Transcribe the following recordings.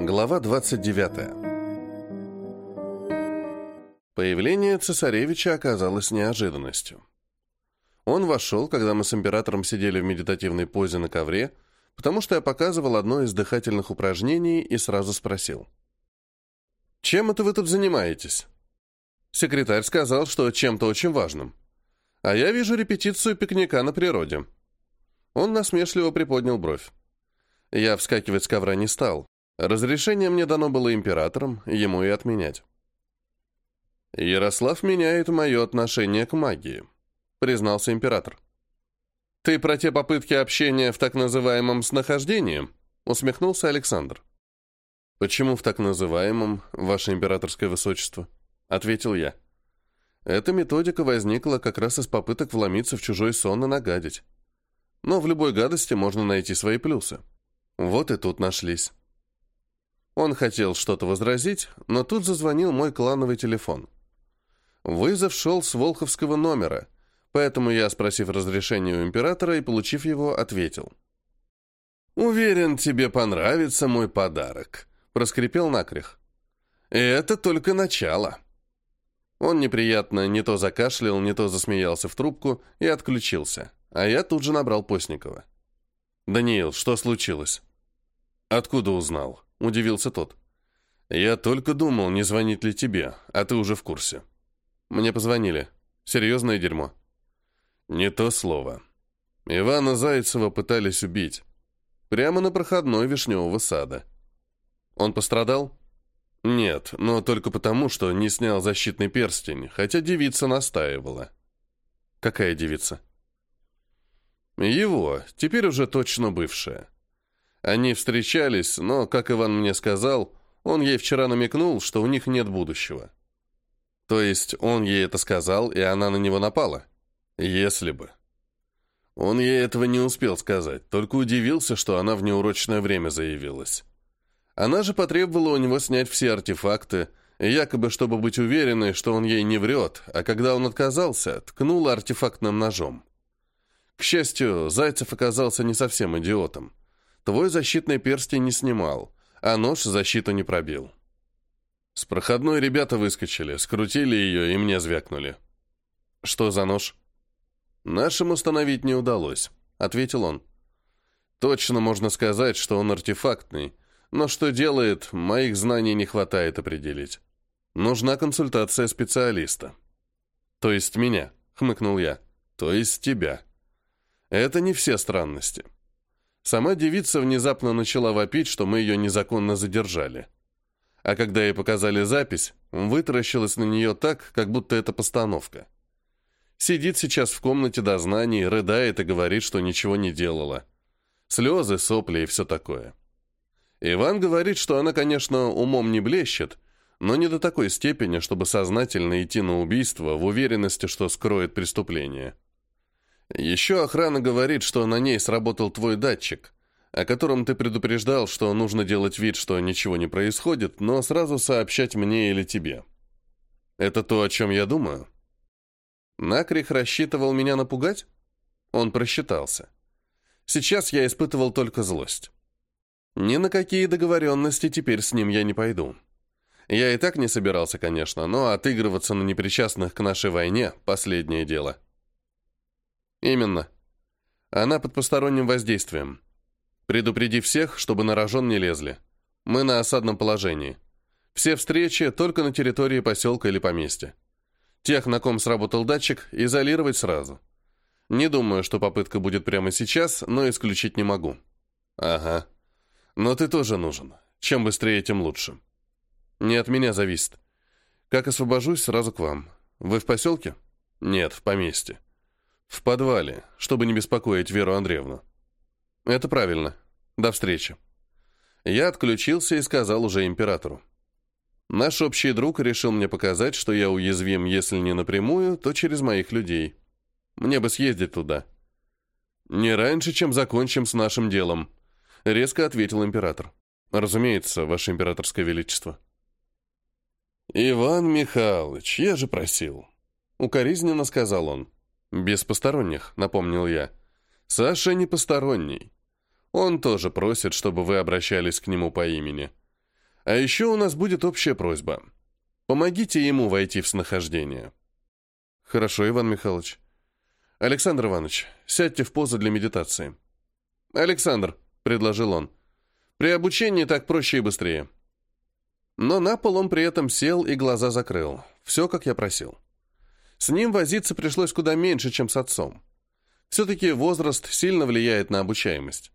Глава 29. Появление цесаревича оказалось неожиданностью. Он вошел, когда мы с императором сидели в медитативной позе на ковре, потому что я показывал одно из дыхательных упражнений и сразу спросил. «Чем это вы тут занимаетесь?» Секретарь сказал, что чем-то очень важным. А я вижу репетицию пикника на природе. Он насмешливо приподнял бровь. Я вскакивать с ковра не стал. Разрешение мне дано было императором, ему и отменять. «Ярослав меняет мое отношение к магии», — признался император. «Ты про те попытки общения в так называемом снахождении?» — усмехнулся Александр. «Почему в так называемом, ваше императорское высочество?» — ответил я. Эта методика возникла как раз из попыток вломиться в чужой сон и нагадить. Но в любой гадости можно найти свои плюсы. Вот и тут нашлись. Он хотел что-то возразить, но тут зазвонил мой клановый телефон. Вызов шел с волховского номера, поэтому я, спросив разрешения у императора и получив его, ответил. «Уверен, тебе понравится мой подарок», — проскрипел накрех. «И это только начало». Он неприятно не то закашлял, не то засмеялся в трубку и отключился, а я тут же набрал Постникова. «Даниил, что случилось?» «Откуда узнал?» — удивился тот. «Я только думал, не звонить ли тебе, а ты уже в курсе». «Мне позвонили. Серьезное дерьмо». «Не то слово. Ивана Зайцева пытались убить. Прямо на проходной Вишневого сада». «Он пострадал?» «Нет, но только потому, что не снял защитный перстень, хотя девица настаивала». «Какая девица?» «Его, теперь уже точно бывшая». Они встречались, но, как Иван мне сказал, он ей вчера намекнул, что у них нет будущего. То есть он ей это сказал, и она на него напала? Если бы. Он ей этого не успел сказать, только удивился, что она в неурочное время заявилась. Она же потребовала у него снять все артефакты, якобы чтобы быть уверенной, что он ей не врет, а когда он отказался, ткнула артефактным ножом. К счастью, Зайцев оказался не совсем идиотом. Твой защитный перстень не снимал, а нож защиту не пробил. С проходной ребята выскочили, скрутили ее и мне звякнули. Что за нож? Нашим установить не удалось, ответил он. Точно можно сказать, что он артефактный, но что делает, моих знаний не хватает определить. Нужна консультация специалиста. То есть меня, хмыкнул я. То есть тебя. Это не все странности. Сама девица внезапно начала вопить, что мы ее незаконно задержали. А когда ей показали запись, вытаращилась на нее так, как будто это постановка. Сидит сейчас в комнате дознаний, рыдает и говорит, что ничего не делала. Слезы, сопли и все такое. Иван говорит, что она, конечно, умом не блещет, но не до такой степени, чтобы сознательно идти на убийство в уверенности, что скроет преступление. Еще охрана говорит, что на ней сработал твой датчик, о котором ты предупреждал, что нужно делать вид, что ничего не происходит, но сразу сообщать мне или тебе. Это то, о чем я думаю? Накрих рассчитывал меня напугать? Он просчитался. Сейчас я испытывал только злость. Ни на какие договоренности теперь с ним я не пойду. Я и так не собирался, конечно, но отыгрываться на непричастных к нашей войне – последнее дело. Именно. Она под посторонним воздействием. Предупреди всех, чтобы на рожон не лезли. Мы на осадном положении. Все встречи только на территории поселка или поместья. Тех, на ком сработал датчик, изолировать сразу. Не думаю, что попытка будет прямо сейчас, но исключить не могу. Ага. Но ты тоже нужен. Чем быстрее, тем лучше. Не от меня зависит. Как освобожусь, сразу к вам. Вы в поселке? Нет, в поместье. В подвале, чтобы не беспокоить Веру Андреевну. Это правильно. До встречи. Я отключился и сказал уже императору. Наш общий друг решил мне показать, что я уязвим, если не напрямую, то через моих людей. Мне бы съездить туда. Не раньше, чем закончим с нашим делом, резко ответил император. Разумеется, ваше императорское величество. Иван Михайлович, я же просил. Укоризненно сказал он. «Без посторонних», — напомнил я. «Саша не посторонний. Он тоже просит, чтобы вы обращались к нему по имени. А еще у нас будет общая просьба. Помогите ему войти в снахождение. Хорошо, Иван Михайлович. Александр Иванович, сядьте в позу для медитации. Александр, предложил он, при обучении так проще и быстрее. Но на пол он при этом сел и глаза закрыл. Все, как я просил. С ним возиться пришлось куда меньше, чем с отцом. Все-таки возраст сильно влияет на обучаемость.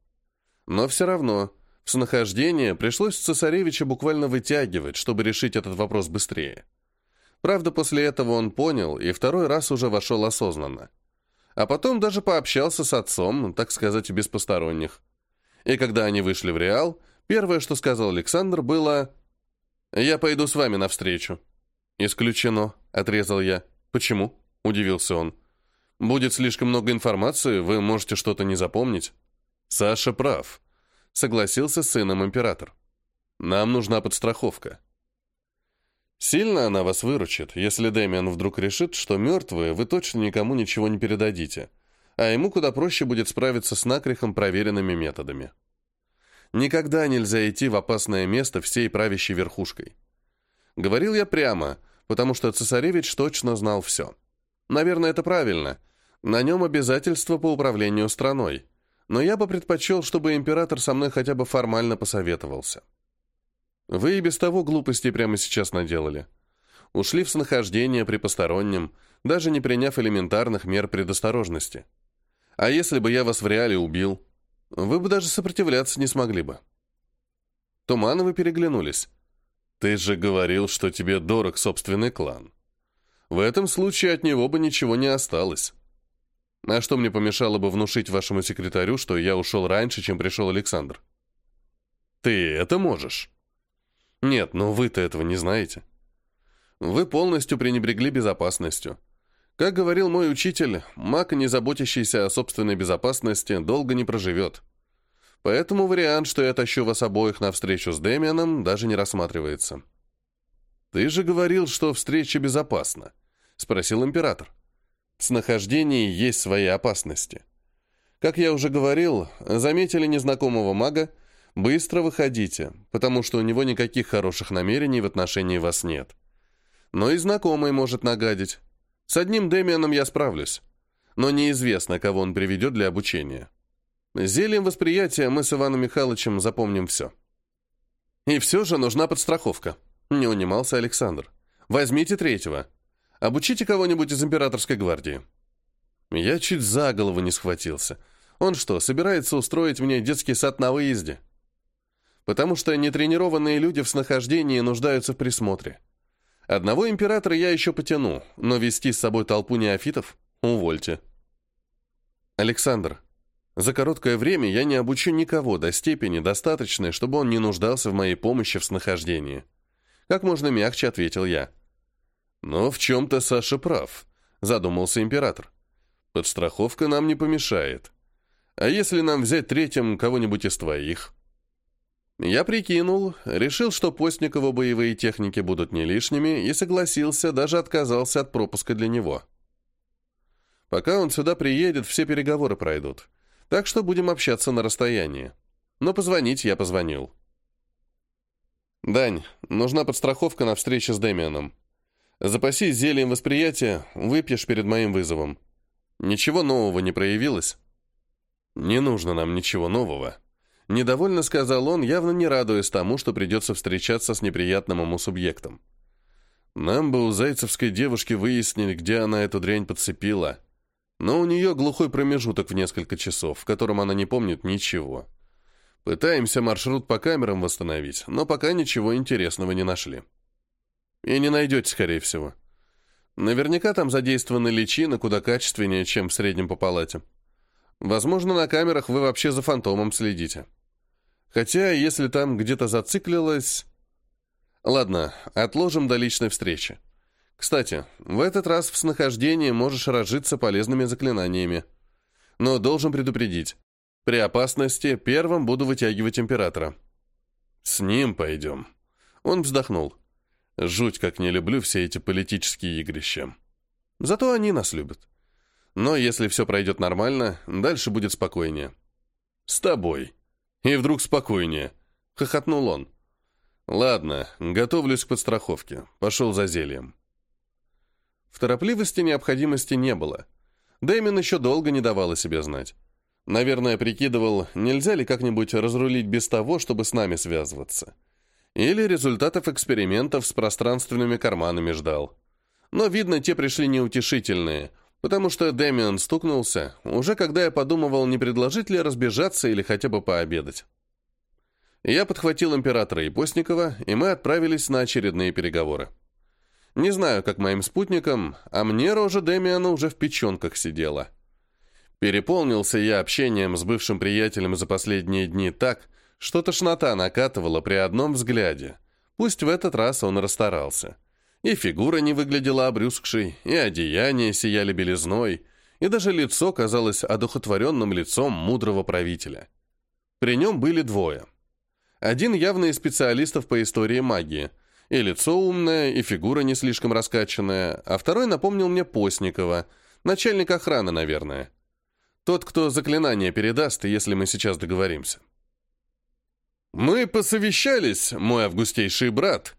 Но все равно, в снахождение пришлось цесаревича буквально вытягивать, чтобы решить этот вопрос быстрее. Правда, после этого он понял и второй раз уже вошел осознанно. А потом даже пообщался с отцом, так сказать, без посторонних. И когда они вышли в Реал, первое, что сказал Александр, было «Я пойду с вами навстречу». «Исключено», — отрезал я. «Почему?» — удивился он. «Будет слишком много информации, вы можете что-то не запомнить». «Саша прав», — согласился с сыном император. «Нам нужна подстраховка». Сильно она вас выручит, если Дэмиан вдруг решит, что мертвые вы точно никому ничего не передадите, а ему куда проще будет справиться с накрихом проверенными методами. Никогда нельзя идти в опасное место всей правящей верхушкой. Говорил я прямо, потому что цесаревич точно знал все. Наверное, это правильно. На нем обязательства по управлению страной. Но я бы предпочел, чтобы император со мной хотя бы формально посоветовался. Вы и без того глупостей прямо сейчас наделали. Ушли в снахождение при постороннем, даже не приняв элементарных мер предосторожности. А если бы я вас в реале убил, вы бы даже сопротивляться не смогли бы. Тумановы переглянулись. Ты же говорил, что тебе дорог собственный клан. В этом случае от него бы ничего не осталось. А что мне помешало бы внушить вашему секретарю, что я ушел раньше, чем пришел Александр? Ты это можешь. Нет, но вы-то этого не знаете. Вы полностью пренебрегли безопасностью. Как говорил мой учитель, маг, не заботящийся о собственной безопасности, долго не проживет. Поэтому вариант, что я тащу вас обоих на встречу с Дэмианом, даже не рассматривается. «Ты же говорил, что встреча безопасна», — спросил император. «С нахождением есть свои опасности. Как я уже говорил, заметили незнакомого мага, быстро выходите, потому что у него никаких хороших намерений в отношении вас нет. Но и знакомый может нагадить. С одним Дэмианом я справлюсь, но неизвестно, кого он приведет для обучения. Зельем восприятия мы с Иваном Михайловичем запомним все. И все же нужна подстраховка. Не унимался Александр. Возьмите третьего. Обучите кого-нибудь из императорской гвардии. Я чуть за голову не схватился. Он что, собирается устроить мне детский сад на выезде? Потому что нетренированные люди в снахождении нуждаются в присмотре. Одного императора я еще потяну, но вести с собой толпу неофитов — увольте. Александр, за короткое время я не обучу никого до степени достаточной, чтобы он не нуждался в моей помощи в снахождении. Как можно мягче ответил я. Но в чем-то Саша прав, задумался император. Подстраховка нам не помешает. А если нам взять третьим кого-нибудь из твоих? Я прикинул, решил, что Постникову боевые техники будут не лишними, и согласился, даже отказался от пропуска для него. Пока он сюда приедет, все переговоры пройдут. Так что будем общаться на расстоянии. Но позвонить я позвонил. «Дань, нужна подстраховка на встрече с Дэмианом. Запасись зельем восприятия, выпьешь перед моим вызовом. Ничего нового не проявилось?» «Не нужно нам ничего нового», Недовольно сказал он, явно не радуясь тому, что придется встречаться с неприятным ему субъектом. Нам бы у зайцевской девушки выяснить, где она эту дрянь подцепила. Но у нее глухой промежуток в несколько часов, в котором она не помнит ничего. Пытаемся маршрут по камерам восстановить, но пока ничего интересного не нашли. И не найдете, скорее всего. Наверняка там задействованы личины куда качественнее, чем в среднем по палате. Возможно, на камерах вы вообще за фантомом следите. Хотя, если там где-то зациклилось... Ладно, отложим до личной встречи. Кстати, в этот раз в снахождении можешь разжиться полезными заклинаниями. Но должен предупредить. При опасности первым буду вытягивать императора. С ним пойдем. Он вздохнул. Жуть, как не люблю все эти политические игрища. Зато они нас любят. Но если все пройдет нормально, дальше будет спокойнее. С тобой. И вдруг спокойнее. Хохотнул он. Ладно, готовлюсь к подстраховке. Пошел за зельем. В торопливости необходимости не было. Дэмин еще долго не давал о себе знать. Наверное, прикидывал, нельзя ли как-нибудь разрулить без того, чтобы с нами связываться. Или результатов экспериментов с пространственными карманами ждал. Но, видно, те пришли неутешительные, потому что Дэмиан стукнулся, уже когда я подумывал, не предложить ли разбежаться или хотя бы пообедать. Я подхватил императора и Постникова, и мы отправились на очередные переговоры. Не знаю, как моим спутникам, а мне рожа Дэмиана уже в печенках сидела. Переполнился я общением с бывшим приятелем за последние дни так, что тошнота накатывала при одном взгляде. Пусть в этот раз он расстарался. И фигура не выглядела обрюзгшей, и одеяния сияли белизной, и даже лицо казалось одухотворенным лицом мудрого правителя. При нем были двое. Один явно из специалистов по истории магии – и лицо умное, и фигура не слишком раскачанная, а второй напомнил мне Постникова, начальник охраны, наверное. Тот, кто заклинание передаст, если мы сейчас договоримся. Мы посовещались, мой августейший брат,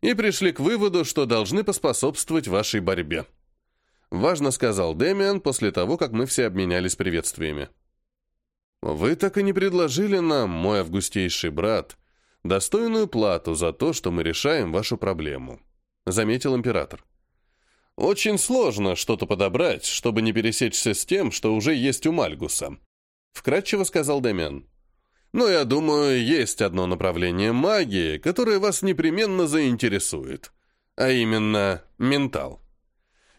и пришли к выводу, что должны поспособствовать вашей борьбе. Важно сказал Дэмиан после того, как мы все обменялись приветствиями. Вы так и не предложили нам, мой августейший брат, достойную плату за то, что мы решаем вашу проблему», — заметил император. «Очень сложно что-то подобрать, чтобы не пересечься с тем, что уже есть у Мальгуса», — вкратчиво сказал Демян. «Но я думаю, есть одно направление магии, которое вас непременно заинтересует, а именно ментал.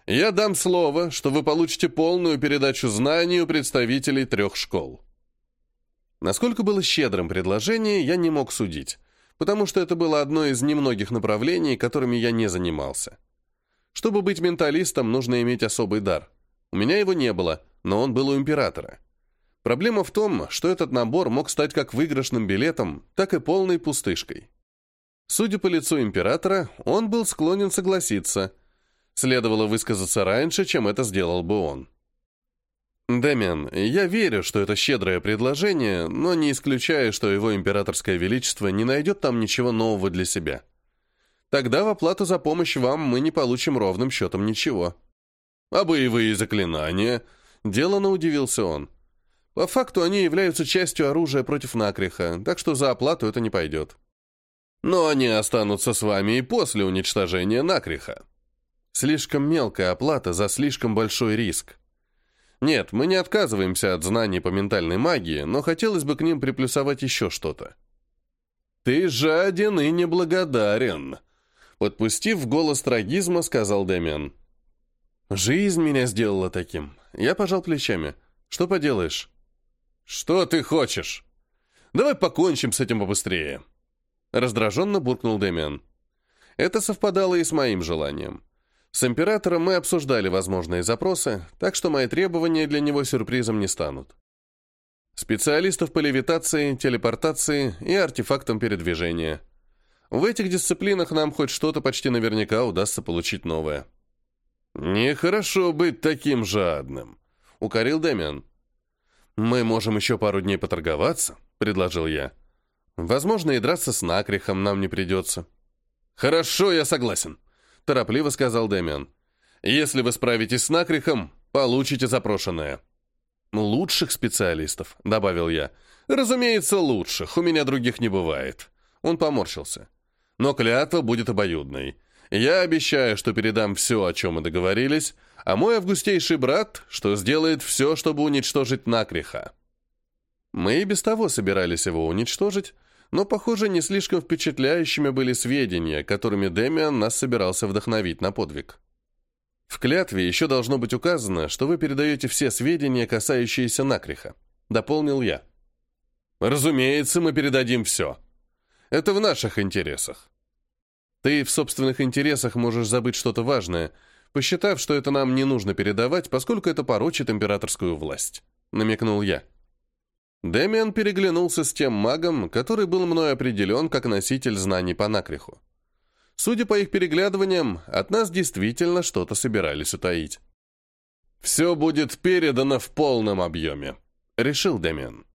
Я дам слово, что вы получите полную передачу знаний у представителей трех школ». Насколько было щедрым предложение, я не мог судить, потому что это было одно из немногих направлений, которыми я не занимался. Чтобы быть менталистом, нужно иметь особый дар. У меня его не было, но он был у императора. Проблема в том, что этот набор мог стать как выигрышным билетом, так и полной пустышкой. Судя по лицу императора, он был склонен согласиться. Следовало высказаться раньше, чем это сделал бы он. «Дэмиан, я верю, что это щедрое предложение, но не исключаю, что его императорское величество не найдет там ничего нового для себя. Тогда в оплату за помощь вам мы не получим ровным счетом ничего». «А боевые заклинания?» – делано удивился он. «По факту они являются частью оружия против накриха, так что за оплату это не пойдет». «Но они останутся с вами и после уничтожения накриха». Слишком мелкая оплата за слишком большой риск. Нет, мы не отказываемся от знаний по ментальной магии, но хотелось бы к ним приплюсовать еще что-то. «Ты жаден и неблагодарен», — подпустив голос трагизма, сказал Дэмиан. «Жизнь меня сделала таким. Я пожал плечами. Что поделаешь?» «Что ты хочешь? Давай покончим с этим побыстрее». Раздраженно буркнул Дэмиан. Это совпадало и с моим желанием. С императором мы обсуждали возможные запросы, так что мои требования для него сюрпризом не станут. Специалистов по левитации, телепортации и артефактам передвижения. В этих дисциплинах нам хоть что-то почти наверняка удастся получить новое. «Нехорошо быть таким жадным», — укорил Дэмиан. «Мы можем еще пару дней поторговаться», — предложил я. «Возможно, и драться с накрихом нам не придется». «Хорошо, я согласен», торопливо сказал Дэмиан. «Если вы справитесь с накрихом, получите запрошенное». «Лучших специалистов», — добавил я. «Разумеется, лучших. У меня других не бывает». Он поморщился. «Но клятва будет обоюдной. Я обещаю, что передам все, о чем мы договорились, а мой августейший брат, что сделает все, чтобы уничтожить накриха». Мы и без того собирались его уничтожить, но, похоже, не слишком впечатляющими были сведения, которыми Демиан нас собирался вдохновить на подвиг. В клятве еще должно быть указано, что вы передаете все сведения, касающиеся накриха. Дополнил я. Разумеется, мы передадим все. Это в наших интересах. Ты в собственных интересах можешь забыть что-то важное, посчитав, что это нам не нужно передавать, поскольку это порочит императорскую власть. Намекнул я. Дэмиан переглянулся с тем магом, который был мной определен как носитель знаний по накриху. Судя по их переглядываниям, от нас действительно что-то собирались утаить. «Все будет передано в полном объеме», — решил Дэмиан.